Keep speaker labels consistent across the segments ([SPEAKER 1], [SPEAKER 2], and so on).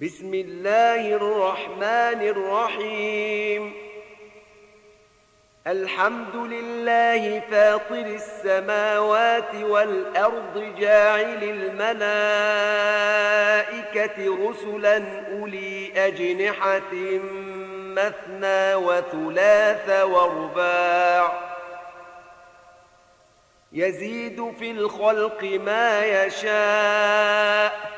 [SPEAKER 1] بسم الله الرحمن الرحيم. الحمد لله فاطر السماوات والأرض جاعل الملائكة رسلا أولي أجنحة مثنى وثلاث ورباع. يزيد في الخلق ما يشاء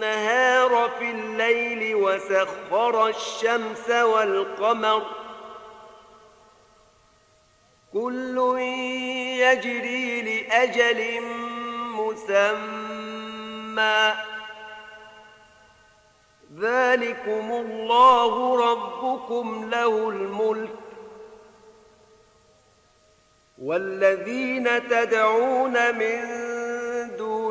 [SPEAKER 1] في الليل وسخر الشمس والقمر كل يجري لأجل مسمى ذلكم الله ربكم له الملك والذين تدعون من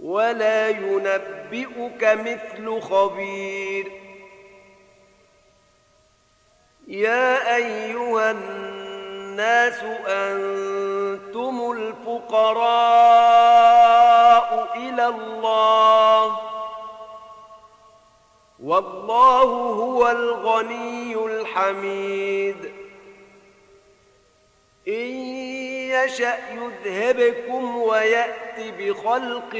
[SPEAKER 1] ولا ينبئك مثل خبير. يا أيها الناس أنتم الفقراء إلى الله والله هو الغني الحميد. إن يشأ يذهبكم ويأت بخلق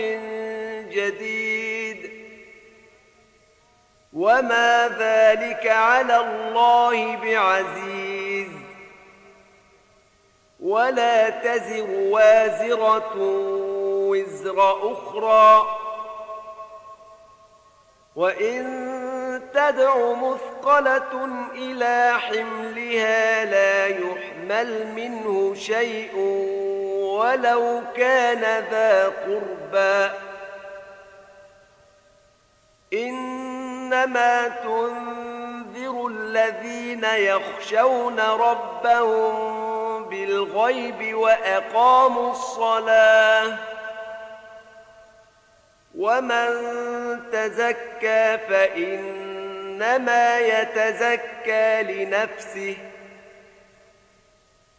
[SPEAKER 1] جديد. وما ذلك على الله بعزيز. ولا تزر وازرة وزر أخرى. وإن تدع مثقلة إلى حملها لا يحمل منه شيء ولو كان ذا قربى. إنما تنذر الذين يخشون ربهم بالغيب وأقاموا الصلاة. ومن تزكى فإنما يتزكى لنفسه.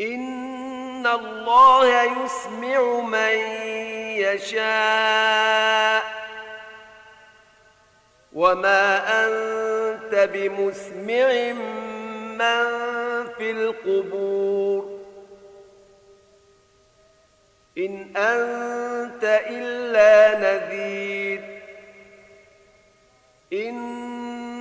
[SPEAKER 1] إن الله يسمع من يشاء وما أنت بمسمع من في القبور إن أنت إلا نذير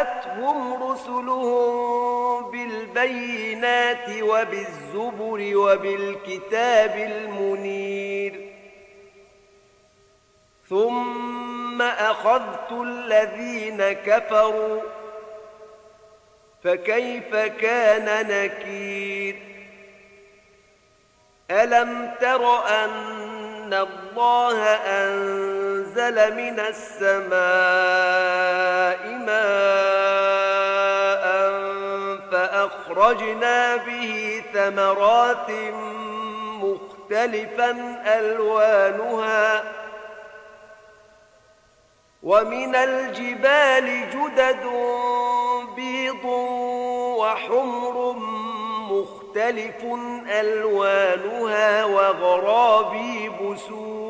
[SPEAKER 1] جاءتهم رسلهم بالبينات وبالزبر وبالكتاب المنير. ثم أخذت الذين كفروا فكيف كان نكير؟ ألم تر أن الله أنزل من السماء ماء فأخرجنا به ثمرات مختلفا ألوانها ومن الجبال جدد بيض وحمر مختلف ألوانها وغرابيب سود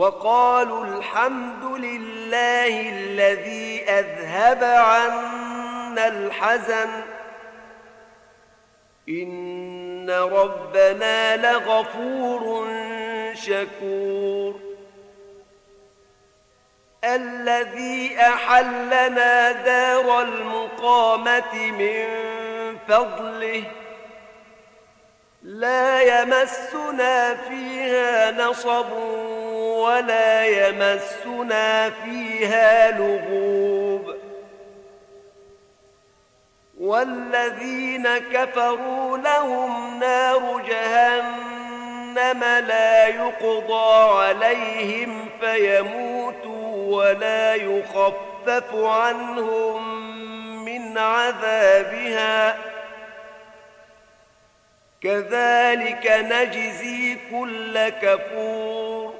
[SPEAKER 1] وقالوا الحمد لله الذي أذهب عنا الحزن. إن ربنا لغفور شكور. الذي أحلنا دار المقامة من فضله. لا يمسنا فيها نصب ولا يمسنا فيها لغوب. والذين كفروا لهم نار جهنم لا يقضى عليهم فيموتوا ولا يخفف عنهم من عذابها. كذلك نجزي كل كفور.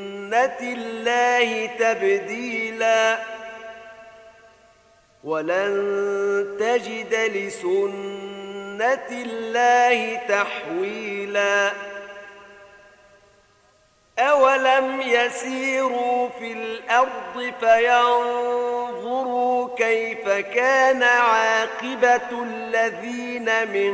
[SPEAKER 1] الله تبديلا ولن تجد لسنة سنة الله تحويلا أولم يسيروا في الأرض فينظروا كيف كان عاقبة الذين من